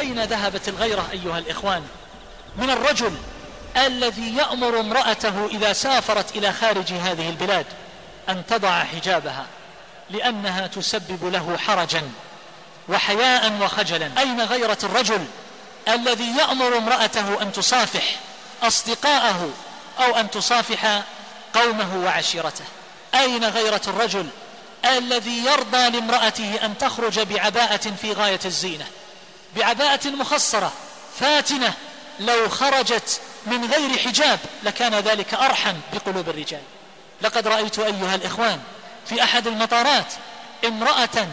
أين ذهبت الغيرة أيها الإخوان؟ من الرجل الذي يأمر امرأته إذا سافرت إلى خارج هذه البلاد أن تضع حجابها لأنها تسبب له حرجا وحياء وخجلا. أين غيرة الرجل الذي يأمر امرأته أن تصافح أصدقاءه أو أن تصافح قومه وعشيرته؟ أين غيرة الرجل الذي يرضى لامرأته أن تخرج بعباءة في غاية الزينة؟ بعباءة مخصرة فاتنة لو خرجت من غير حجاب لكان ذلك أرحم بقلوب الرجال. لقد رأيت أيها الإخوان في أحد المطارات امرأة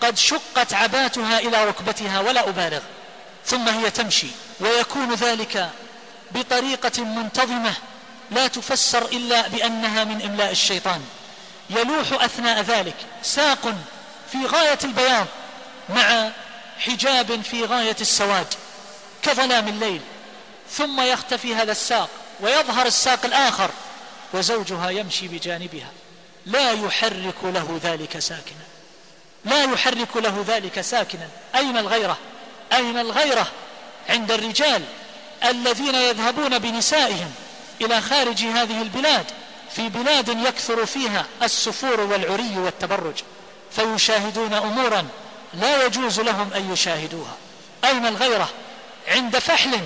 قد شقت عباتها إلى ركبتها ولا أبالغ ثم هي تمشي ويكون ذلك بطريقة منتظمة لا تفسر إلا بأنها من إملاء الشيطان. يلوح أثناء ذلك ساق في غاية البياض مع حجاب في غاية السواد كظلام الليل ثم يختفي هذا الساق ويظهر الساق الآخر وزوجها يمشي بجانبها. لا يحرك له ذلك ساكنا. لا يحرك له ذلك ساكنا. أين الغيرة؟ أين الغيرة عند الرجال الذين يذهبون بنسائهم إلى خارج هذه البلاد؟ في بلاد يكثر فيها السفور والعري والتبرج فيشاهدون أمورا لا يجوز لهم أن يشاهدوها. أين الغيرة؟ عند فحل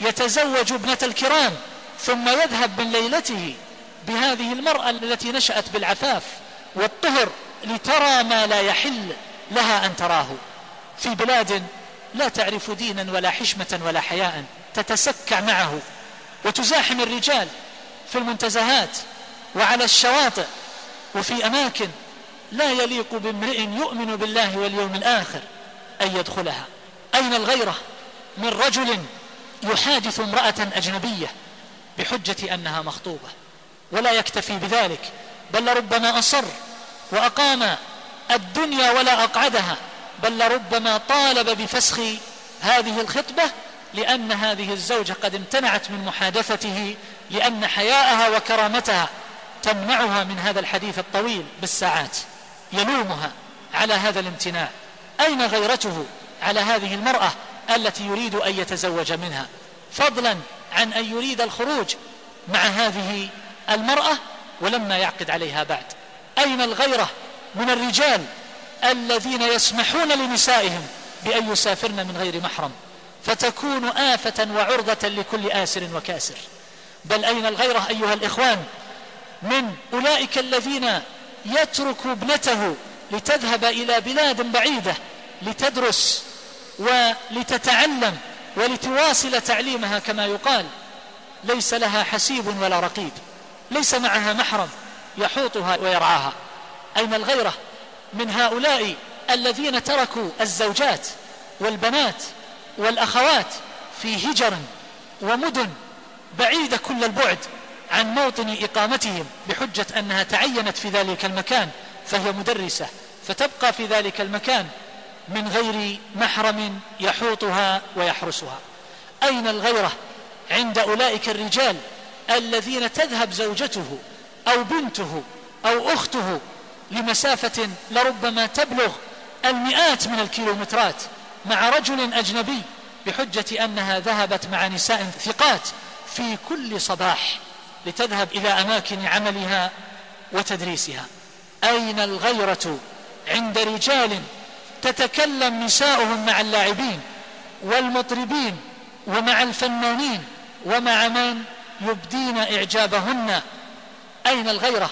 يتزوج ابنة الكرام ثم يذهب من ليلته بهذه المرأة التي نشأت بالعفاف والطهر لترى ما لا يحل لها أن تراه. في بلاد لا تعرف دينا ولا حشمة ولا حياء تتسكع معه وتزاحم الرجال في المنتزهات وعلى الشواطئ وفي أماكن لا يليق بامرئ يؤمن بالله واليوم الآخر أن يدخلها. أين الغيرة؟ من رجل يحادث امرأة أجنبية بحجة أنها مخطوبة ولا يكتفي بذلك بل لربما أصر وأقام الدنيا ولا أقعدها بل لربما طالب بفسخ هذه الخطبة لأن هذه الزوجة قد امتنعت من محادثته لأن حياءها وكرامتها تمنعها من هذا الحديث الطويل بالساعات. يلومها على هذا الامتناع. أين غيرته على هذه المرأة التي يريد أن يتزوج منها؟ فضلا عن أن يريد الخروج مع هذه المرأة ولما يعقد عليها بعد. أين الغيرة من الرجال الذين يسمحون لنسائهم بأن يسافرن من غير محرم؟ فتكون آفة وعرضة لكل آسر وكاسر. بل أين الغيرة أيها الإخوان من أولئك الذين يترك ابنته لتذهب إلى بلاد بعيدة لتدرس ولتتعلم ولتواصل تعليمها كما يقال. ليس لها حسيب ولا رقيب. ليس معها محرم يحوطها ويرعاها. أين الغيرة من هؤلاء الذين تركوا الزوجات والبنات والأخوات في هجر ومدن بعيدة كل البعد؟ عن موطن إقامتهم بحجة أنها تعينت في ذلك المكان فهي مدرسة فتبقى في ذلك المكان من غير محرم يحوطها ويحرسها. أين الغيرة عند أولئك الرجال الذين تذهب زوجته أو بنته أو أخته لمسافة لربما تبلغ المئات من الكيلومترات مع رجل أجنبي بحجة أنها ذهبت مع نساء ثقات في كل صباح؟ لتذهب إلى أماكن عملها وتدريسها. أين الغيرة عند رجال تتكلم نساؤهم مع اللاعبين والمطربين ومع الفنانين ومع من يبدين إعجابهن؟ أين الغيرة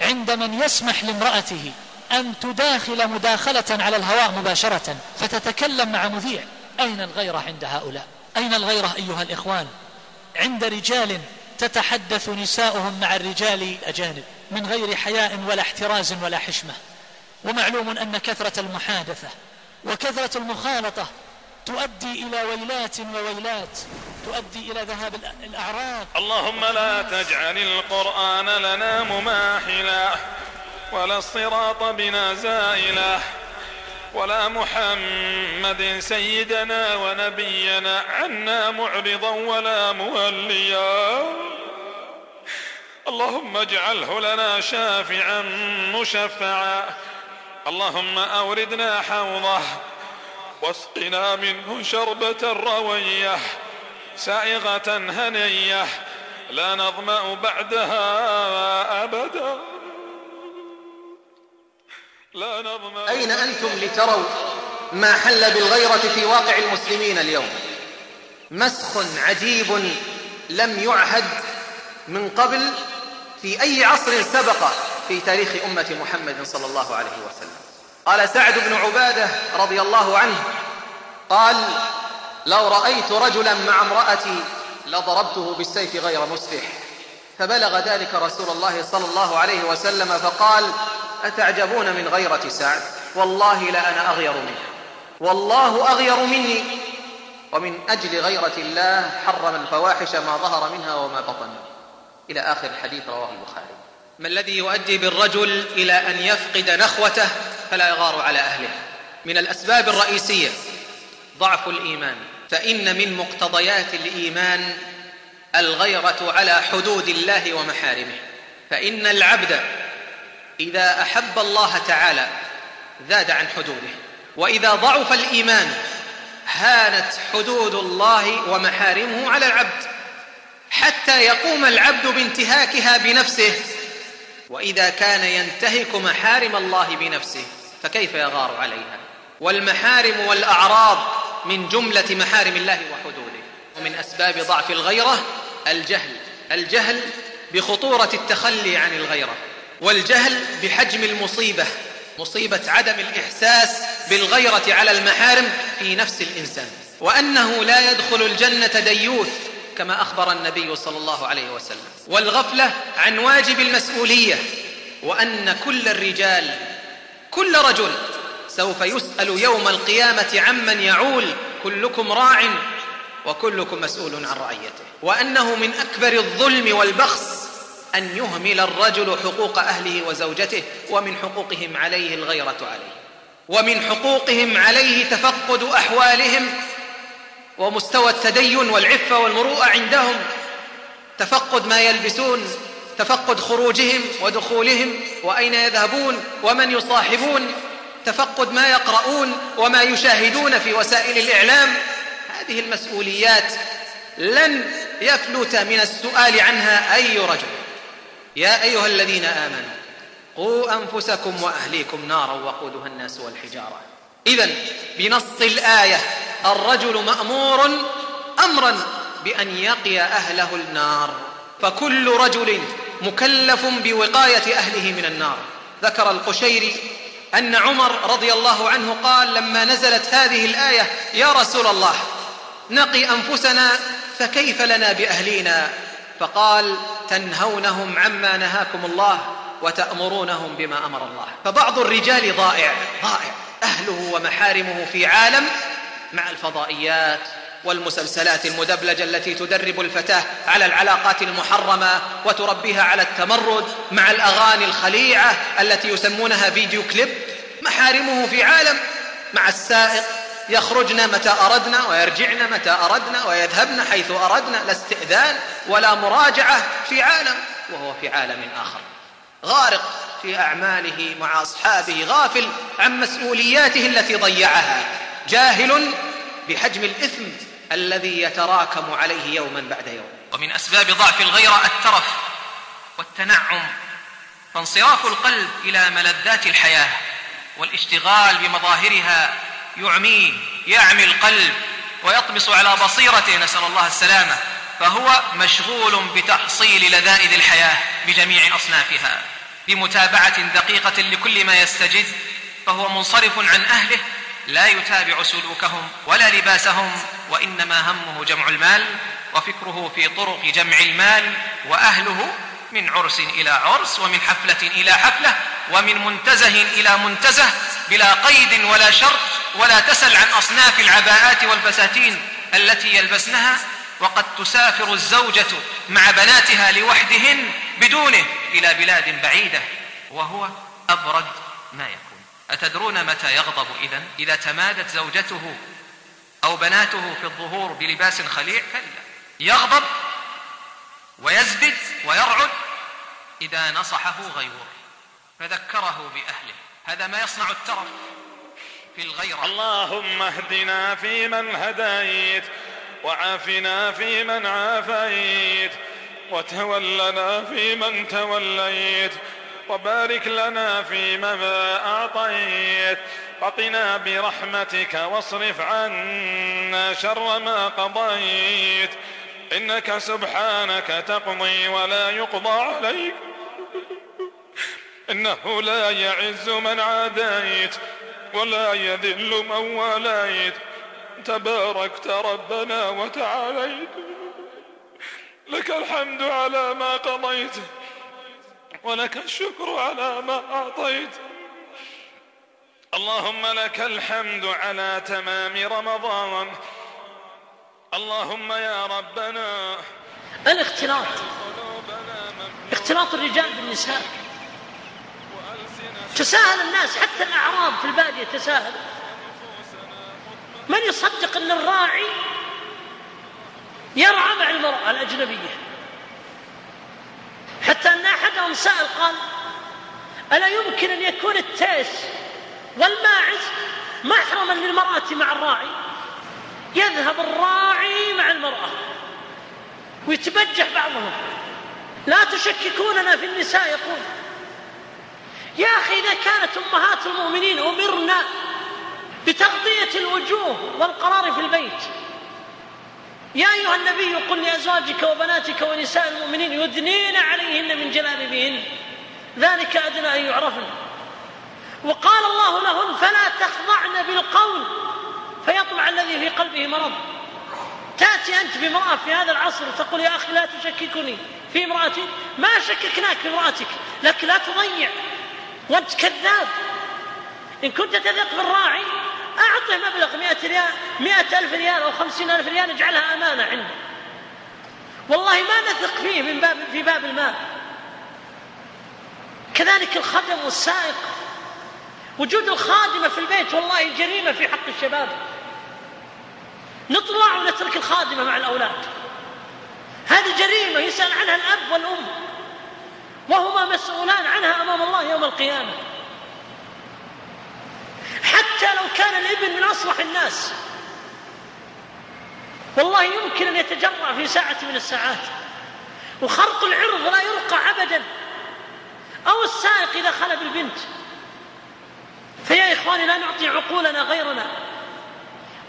عند من يسمح لامرأته أن تداخل مداخلة على الهواء مباشرة فتتكلم مع مذيع؟ أين الغيرة عند هؤلاء؟ أين الغيرة أيها الإخوان عند رجال تتحدث نساؤهم مع الرجال الأجانب من غير حياء ولا احتراز ولا حشمة. ومعلوم أن كثرة المحادثة وكثرة المخالطة تؤدي إلى ويلات وويلات تؤدي إلى ذهاب الأعراض اللهم لا تجعل القرآن لنا مماحلا ولا الصراط بنا زائلا. ولا محمد سيدنا ونبينا عنا معرضا ولا موليا. اللهم اجعله لنا شافعا مشفعا. اللهم أوردنا حوضه واسقنا منه شربة روية سائغة هنية. لا نظمأ بعدها أبدا. أين أنتم لتروا ما حل بالغيرة في واقع المسلمين اليوم؟ مسخ عجيب لم يعهد من قبل في أي عصر سبق في تاريخ أمة محمد صلى الله عليه وسلم. قال سعد بن عبادة رضي الله عنه قال لو رأيت رجلا مع امرأتي لضربته بالسيف غير مسفح. فبلغ ذلك رسول الله صلى الله عليه وسلم فقال أتعجبون من غيرة سعد؟ والله لأنا أغير منه. والله أغير مني. ومن أجل غيرة الله حرم الفواحش ما ظهر منها وما بطن. إلى آخر الحديث رواه البخاري. ما الذي يؤدي بالرجل إلى أن يفقد نخوته فلا يغار على أهله. من الأسباب الرئيسية ضعف الإيمان. فإن من مقتضيات الإيمان الغيرة على حدود الله ومحارمه. فإن العبد إذا أحب الله تعالى زاد عن حدوده وإذا ضعف الإيمان هانت حدود الله ومحارمه على العبد حتى يقوم العبد بانتهاكها بنفسه وإذا كان ينتهك محارم الله بنفسه فكيف يغار عليها؟ والمحارم والأعراض من جملة محارم الله وحدوده ومن أسباب ضعف الغيرة الجهل الجهل بخطورة التخلي عن الغيرة. والجهل بحجم المصيبة مصيبة عدم الإحساس بالغيرة على المحارم في نفس الإنسان. وأنه لا يدخل الجنة ديوث كما أخبر النبي صلى الله عليه وسلم. والغفلة عن واجب المسؤولية وأن كل الرجال كل رجل سوف يسأل يوم القيامة عمن يعول كلكم راع وكلكم مسؤول عن رعيته. وأنه من أكبر الظلم والبخس أن يهمل الرجل حقوق أهله وزوجته ومن حقوقهم عليه الغيرة عليه. ومن حقوقهم عليه تفقد أحوالهم ومستوى التدين والعفة والمروءة عندهم. تفقد ما يلبسون تفقد خروجهم ودخولهم وأين يذهبون ومن يصاحبون. تفقد ما يقرؤون وما يشاهدون في وسائل الإعلام. هذه المسؤوليات لن يفلت من السؤال عنها أي رجل. يا أيها الذين آمنوا قوا أنفسكم وأهليكم نارا وقودها الناس والحجارة. إذا بنص الآية الرجل مأمور أمرا بأن يقي أهله النار. فكل رجل مكلف بوقاية أهله من النار. ذكر القشيري أن عمر رضي الله عنه قال لما نزلت هذه الآية يا رسول الله نقي أنفسنا فكيف لنا بأهلينا؟ فقال تنهونهم عما نهاكم الله وتأمرونهم بما أمر الله. فبعض الرجال ضائع ضائع. أهله ومحارمه في عالم مع الفضائيات والمسلسلات المدبلجة التي تدرب الفتاة على العلاقات المحرمة وتربيها على التمرد مع الأغاني الخليعة التي يسمونها فيديو كليب. محارمه في عالم مع السائق يخرجن متى أردنا ويرجعن متى أردنا ويذهبن حيث أردنا لا استئذان ولا مراجعة في عالم وهو في عالم آخر. غارق في أعماله مع أصحابه غافل عن مسؤولياته التي ضيعها. جاهل بحجم الإثم الذي يتراكم عليه يوما بعد يوم. ومن أسباب ضعف الغيرة الترف والتنعم فانصراف القلب إلى ملذات الحياة والاشتغال بمظاهرها يعميه يعمي القلب ويطمس على بصيرته نسأل الله السلامة. فهو مشغول بتحصيل لذائذ الحياة بجميع أصنافها بمتابعة دقيقة لكل ما يستجد. فهو منصرف عن أهله لا يتابع سلوكهم ولا لباسهم وإنما همه جمع المال وفكره في طرق جمع المال وأهله من عرس إلى عرس ومن حفلة إلى حفلة ومن منتزه إلى منتزه بلا قيد ولا شرط ولا تسل عن أصناف العباءات والفساتين التي يلبسنها وقد تسافر الزوجة مع بناتها لوحدهن بدونه إلى بلاد بعيدة وهو أبرد ما يكون. أتدرون متى يغضب إذن؟ إذا تمادت زوجته أو بناته في الظهور بلباس خليع؟ كلا. يغضب ويزبد ويرعد إذا نصحه غيره فذكره بأهله. هذا ما يصنع الترف. في الغيرة. اللهم اهدنا فيمن هديت وعافنا فيمن عافيت وتولنا فيمن توليت وبارك لنا فيما أعطيت وقنا برحمتك واصرف عنا شر ما قضيت إنك سبحانك تقضي ولا يقضى عليك إنه لا يعز من عاديت ولا يذل من واليت. تباركت ربنا وتعاليت. لك الحمد على ما قضيت ولك الشكر على ما أعطيت. اللهم لك الحمد على تمام رمضان. اللهم يا ربنا الاختلاط. اختلاط الرجال بالنساء. تساهل الناس حتى الأعراب في البادية تساهل من يصدق أن الراعي يرعى مع المرأة الأجنبية؟ حتى أن أحدهم سأل قال ألا يمكن أن يكون التيس والماعز محرما للمرأة مع الراعي؟ يذهب الراعي مع المرأة. ويتبجح بعضهم. لا تشككوننا في النساء. يقول يا أخي إذا كانت أمهات المؤمنين أمرنا بتغطية الوجوه والقرار في البيت. يا أيها النبي قل لأزواجك وبناتك ونساء المؤمنين يدنين عليهن من جلابيبهن. ذلك أدنى أن يعرفن. وقال الله لهن فلا تخضعن بالقول فيطمع الذي في قلبه مرض. تأتي أنت بامرأة في هذا العصر وتقول يا أخي لا تشككني في امرأتي. ما شككناك في امرأتك لكن لا تضيع. وأنت كذاب. إن كنت تثق بالراعي أعطه مبلغ مئة, ريال مئة ألف ريال أو خمسين ألف ريال اجعلها أمانة عنده. والله ما نثق فيه من باب في باب المال. كذلك الخدم والسائق. وجود الخادمة في البيت والله جريمة في حق الشباب. نطلع ونترك الخادمة مع الأولاد. هذه جريمة يسأل عنها الأب والأم. وهما مسؤولان عنها أمام الله يوم القيامة. حتى لو كان الإبن من أصلح الناس. والله يمكن أن يتجرع في ساعة من الساعات. وخرق العرض لا يرقى أبدا. أو السائق إذا خلى بالبنت فيا إخواني لا نعطي عقولنا غيرنا.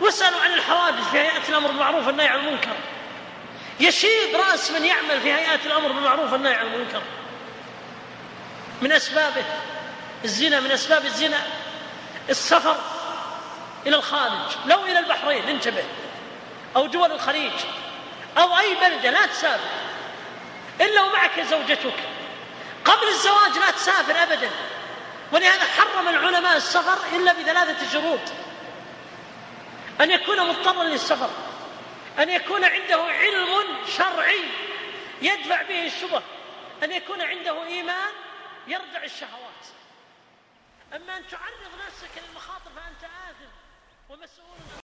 واسألوا عن الحوادث في هيئة الأمر بالمعروف والنهي عن المنكر. يشيب رأس من يعمل في هيئات الأمر بالمعروف والنهي عن المنكر. من أسبابه. الزنا من أسباب الزنا. السفر إلى الخارج. لو إلى البحرين انتبه. أو دول الخليج. أو أي بلدة لا تسافر. إلا ومعك زوجتك. قبل الزواج لا تسافر أبدا. ولهذا حرم العلماء السفر إلا بثلاثة شروط. أن يكون مضطرا للسفر. أن يكون عنده علم شرعي يدفع به الشبه. أن يكون عنده إيمان يردع الشهوات. أما أن تعرض نفسك للمخاطر فأنت آثم ومسؤول.